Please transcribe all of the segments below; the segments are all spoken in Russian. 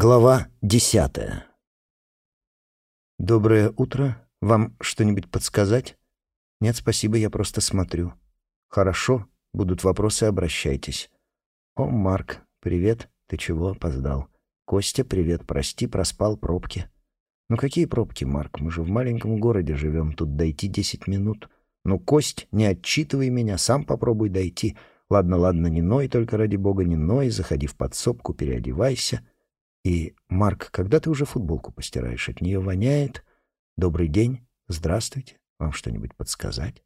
Глава десятая. «Доброе утро. Вам что-нибудь подсказать?» «Нет, спасибо, я просто смотрю». «Хорошо. Будут вопросы, обращайтесь». «О, Марк, привет. Ты чего опоздал?» «Костя, привет. Прости, проспал пробки». «Ну какие пробки, Марк? Мы же в маленьком городе живем. Тут дойти десять минут». «Ну, Кость, не отчитывай меня. Сам попробуй дойти. Ладно, ладно, не ной, только ради бога не ной. Заходи в подсобку, переодевайся». И, Марк, когда ты уже футболку постираешь? От нее воняет. Добрый день. Здравствуйте. Вам что-нибудь подсказать?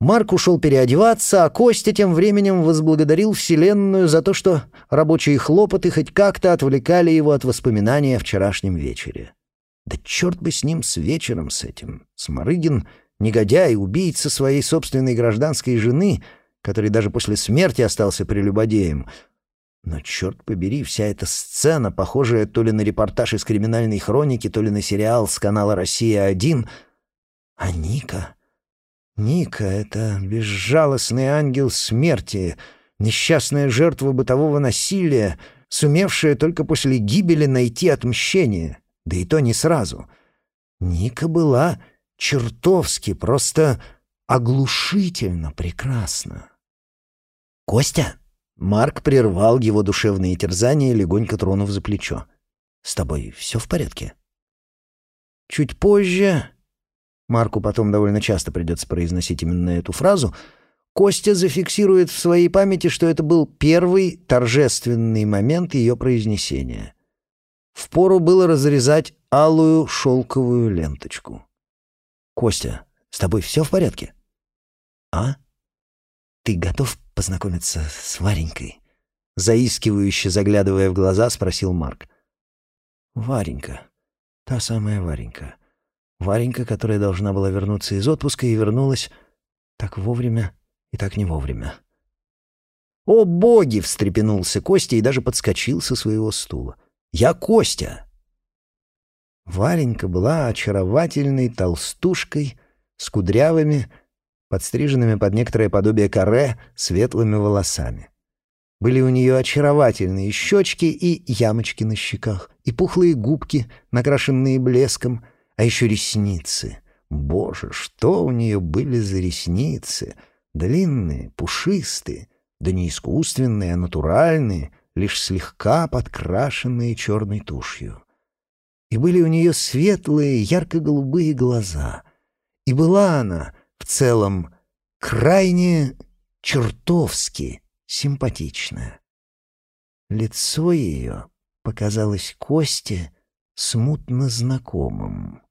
Марк ушел переодеваться, а Костя тем временем возблагодарил Вселенную за то, что рабочие хлопоты хоть как-то отвлекали его от воспоминания о вчерашнем вечере. Да черт бы с ним, с вечером с этим. Сморыгин — негодяй, убийца своей собственной гражданской жены, который даже после смерти остался прелюбодеем — но, черт побери, вся эта сцена, похожая то ли на репортаж из криминальной хроники, то ли на сериал с канала «Россия-1». А Ника... Ника — это безжалостный ангел смерти, несчастная жертва бытового насилия, сумевшая только после гибели найти отмщение, да и то не сразу. Ника была чертовски, просто оглушительно прекрасна. «Костя!» Марк прервал его душевные терзания, легонько тронув за плечо. «С тобой все в порядке?» Чуть позже, Марку потом довольно часто придется произносить именно эту фразу, Костя зафиксирует в своей памяти, что это был первый торжественный момент ее произнесения. Впору было разрезать алую шелковую ленточку. «Костя, с тобой все в порядке?» «А? Ты готов познакомиться с Варенькой?» Заискивающе заглядывая в глаза, спросил Марк. «Варенька. Та самая Варенька. Варенька, которая должна была вернуться из отпуска и вернулась так вовремя и так не вовремя». «О, боги!» — встрепенулся Костя и даже подскочил со своего стула. «Я Костя!» Варенька была очаровательной толстушкой с кудрявыми, подстриженными под некоторое подобие каре светлыми волосами. Были у нее очаровательные щечки и ямочки на щеках, и пухлые губки, накрашенные блеском, а еще ресницы. Боже, что у нее были за ресницы! Длинные, пушистые, да не искусственные, а натуральные, лишь слегка подкрашенные черной тушью. И были у нее светлые, ярко-голубые глаза. И была она целом крайне чертовски симпатичная. Лицо ее показалось Косте смутно знакомым.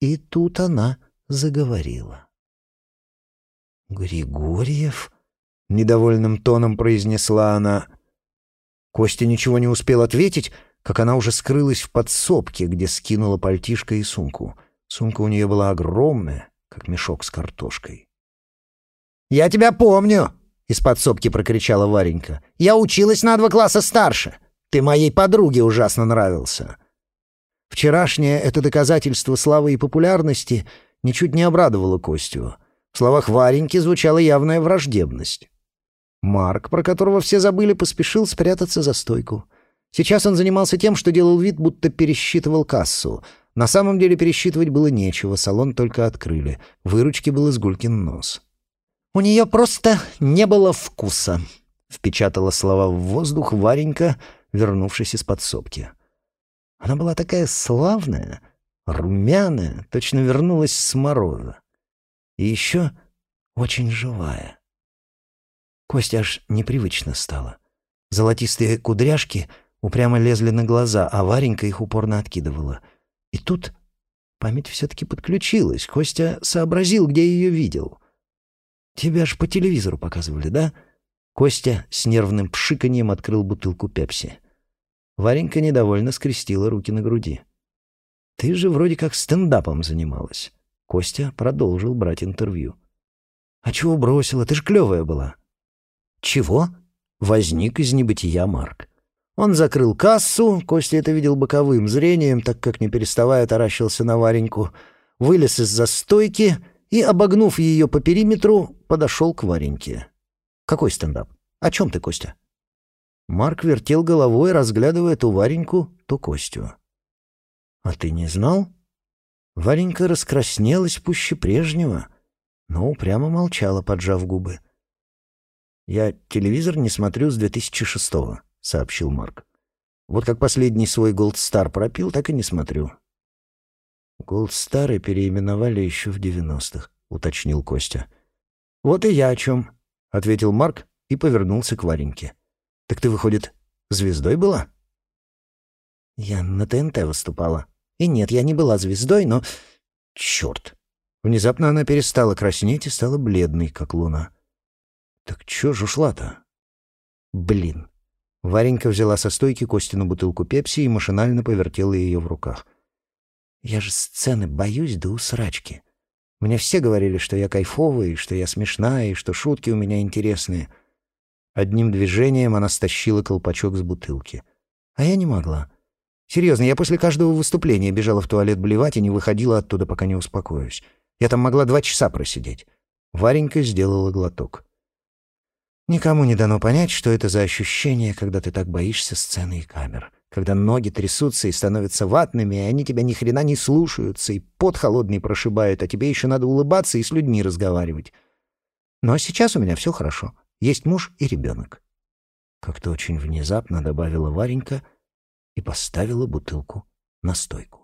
И тут она заговорила. «Григорьев?» — недовольным тоном произнесла она. Костя ничего не успел ответить, как она уже скрылась в подсобке, где скинула пальтишко и сумку. Сумка у нее была огромная, как мешок с картошкой. «Я тебя помню!» — из подсобки прокричала Варенька. «Я училась на два класса старше. Ты моей подруге ужасно нравился». Вчерашнее это доказательство славы и популярности ничуть не обрадовало Костю. В словах Вареньки звучала явная враждебность. Марк, про которого все забыли, поспешил спрятаться за стойку. Сейчас он занимался тем, что делал вид, будто пересчитывал кассу — на самом деле пересчитывать было нечего, салон только открыли. Выручки был изгулькин нос. «У нее просто не было вкуса», — впечатала слова в воздух Варенька, вернувшись из подсобки. Она была такая славная, румяная, точно вернулась с мороза. И еще очень живая. Костя аж непривычно стало. Золотистые кудряшки упрямо лезли на глаза, а Варенька их упорно откидывала — и тут память все-таки подключилась. Костя сообразил, где ее видел. «Тебя ж по телевизору показывали, да?» Костя с нервным пшиканьем открыл бутылку пепси. Варенька недовольно скрестила руки на груди. «Ты же вроде как стендапом занималась». Костя продолжил брать интервью. «А чего бросила? Ты ж клевая была». «Чего?» — возник из небытия Марк. Он закрыл кассу, Костя это видел боковым зрением, так как не переставая таращился на Вареньку, вылез из-за стойки и, обогнув ее по периметру, подошел к Вареньке. «Какой стендап? О чем ты, Костя?» Марк вертел головой, разглядывая то Вареньку, то Костю. «А ты не знал?» Варенька раскраснелась пуще прежнего, но упрямо молчала, поджав губы. «Я телевизор не смотрю с 2006-го», — сообщил Марк. «Вот как последний свой Star пропил, так и не смотрю». «Gold Star переименовали еще в 90-х», — уточнил Костя. «Вот и я о чем», — ответил Марк и повернулся к Вареньке. «Так ты, выходит, звездой была?» «Я на ТНТ выступала. И нет, я не была звездой, но... Черт!» Внезапно она перестала краснеть и стала бледной, как луна. «Так чё ж ушла-то?» «Блин!» Варенька взяла со стойки Костину бутылку пепси и машинально повертела ее в руках. «Я же сцены боюсь до усрачки. Мне все говорили, что я кайфовая, и что я смешная, и что шутки у меня интересные». Одним движением она стащила колпачок с бутылки. А я не могла. Серьезно, я после каждого выступления бежала в туалет блевать и не выходила оттуда, пока не успокоюсь. Я там могла два часа просидеть. Варенька сделала глоток. Никому не дано понять, что это за ощущение, когда ты так боишься сцены и камер. Когда ноги трясутся и становятся ватными, и они тебя ни хрена не слушаются, и пот холодный прошибает, а тебе еще надо улыбаться и с людьми разговаривать. Но сейчас у меня все хорошо. Есть муж и ребенок. Как-то очень внезапно добавила Варенька и поставила бутылку на стойку.